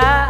Mbak.